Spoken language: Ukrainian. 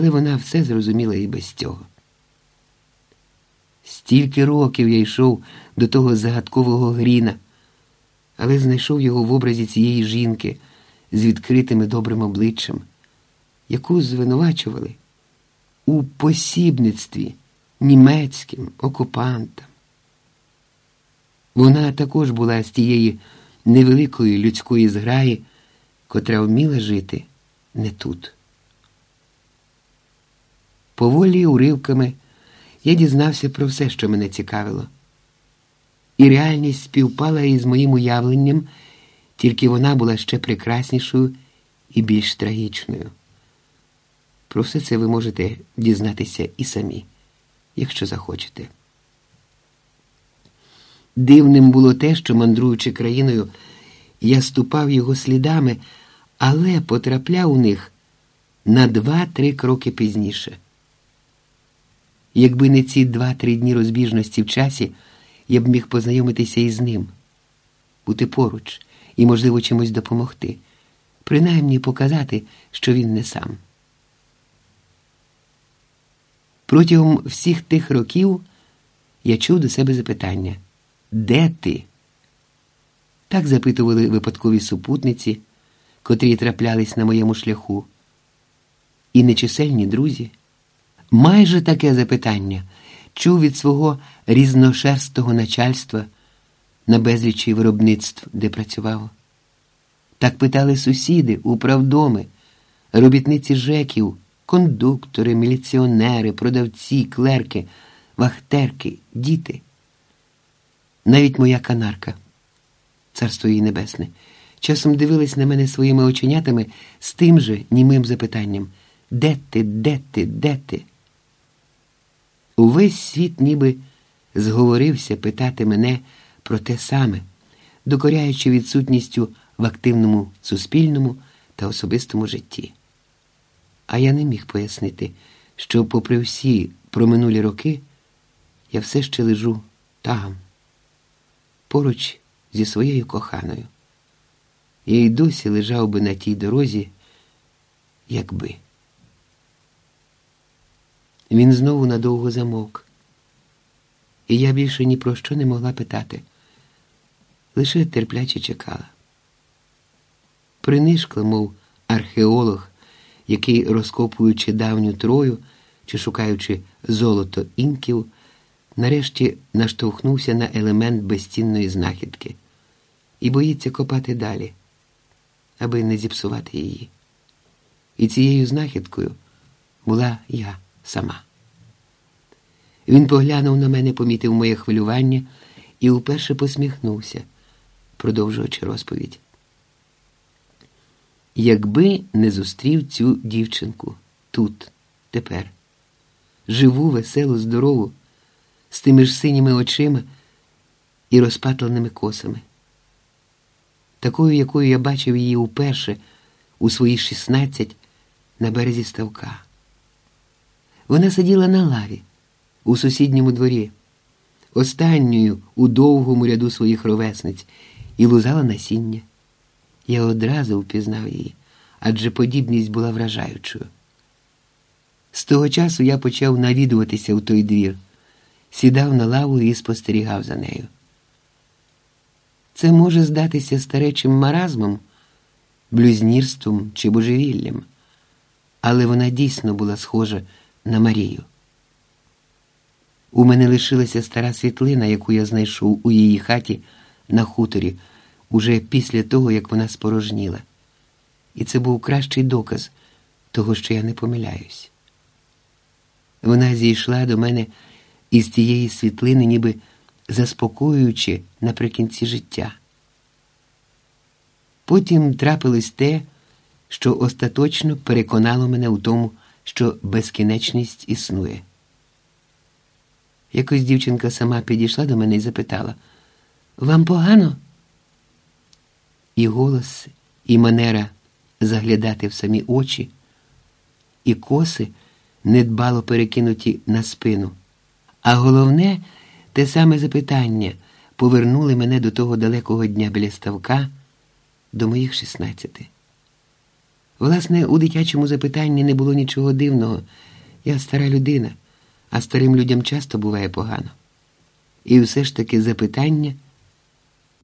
але вона все зрозуміла і без цього. Стільки років я йшов до того загадкового гріна, але знайшов його в образі цієї жінки з відкритим і добрим обличчям, яку звинувачували у посібництві німецьким окупантам. Вона також була з тієї невеликої людської зграї, котра вміла жити не тут. Поволі уривками я дізнався про все, що мене цікавило. І реальність співпала із моїм уявленням, тільки вона була ще прекраснішою і більш трагічною. Про все це ви можете дізнатися і самі, якщо захочете. Дивним було те, що, мандруючи країною, я ступав його слідами, але потрапляв у них на два-три кроки пізніше. Якби не ці два-три дні розбіжності в часі, я б міг познайомитися із ним, бути поруч і, можливо, чимось допомогти, принаймні показати, що він не сам. Протягом всіх тих років я чув до себе запитання Де ти? Так запитували випадкові супутниці, котрі траплялись на моєму шляху, і нечисельні друзі. Майже таке запитання чув від свого різношерстого начальства на безлічі виробництв, де працював. Так питали сусіди, управдоми, робітниці жеків, кондуктори, міліціонери, продавці, клерки, вахтерки, діти. Навіть моя канарка, царство її небесне, часом дивилась на мене своїми оченятами з тим же німим запитанням Де ти, де ти, де ти? Увесь світ ніби зговорився питати мене про те саме, докоряючи відсутністю в активному суспільному та особистому житті. А я не міг пояснити, що, попри всі проминулі роки, я все ще лежу там, поруч зі своєю коханою. Я й досі лежав би на тій дорозі, якби. Він знову надовго замовк, і я більше ні про що не могла питати, лише терпляче чекала. Принишкла, мов археолог, який, розкопуючи давню трою чи шукаючи золото інків, нарешті наштовхнувся на елемент безцінної знахідки і боїться копати далі, аби не зіпсувати її. І цією знахідкою була я сама. Він поглянув на мене, помітив моє хвилювання і вперше посміхнувся, продовжуючи розповідь. Якби не зустрів цю дівчинку тут, тепер, живу, веселу, здорову, з тими ж синіми очима і розпатленими косами, такою, якою я бачив її уперше у свої шістнадцять на березі ставка. Вона сиділа на лаві у сусідньому дворі, останньою у довгому ряду своїх ровесниць, і лузала насіння. Я одразу впізнав її, адже подібність була вражаючою. З того часу я почав навідуватися у той двір, сідав на лаву і спостерігав за нею. Це може здатися старечим маразмом, блюзнірством чи божевіллям, але вона дійсно була схожа на Марію. У мене лишилася стара світлина, яку я знайшов у її хаті на хуторі, уже після того, як вона спорожніла. І це був кращий доказ того, що я не помиляюсь. Вона зійшла до мене із тієї світлини, ніби заспокоюючи наприкінці життя. Потім трапилось те, що остаточно переконало мене у тому, що безкінечність існує. Якось дівчинка сама підійшла до мене і запитала Вам погано? І голос, і манера заглядати в самі очі, і коси недбало перекинуті на спину. А головне, те саме запитання повернули мене до того далекого дня біля ставка, до моїх шістнадцяти. Власне, у дитячому запитанні не було нічого дивного. Я стара людина, а старим людям часто буває погано. І все ж таки запитання.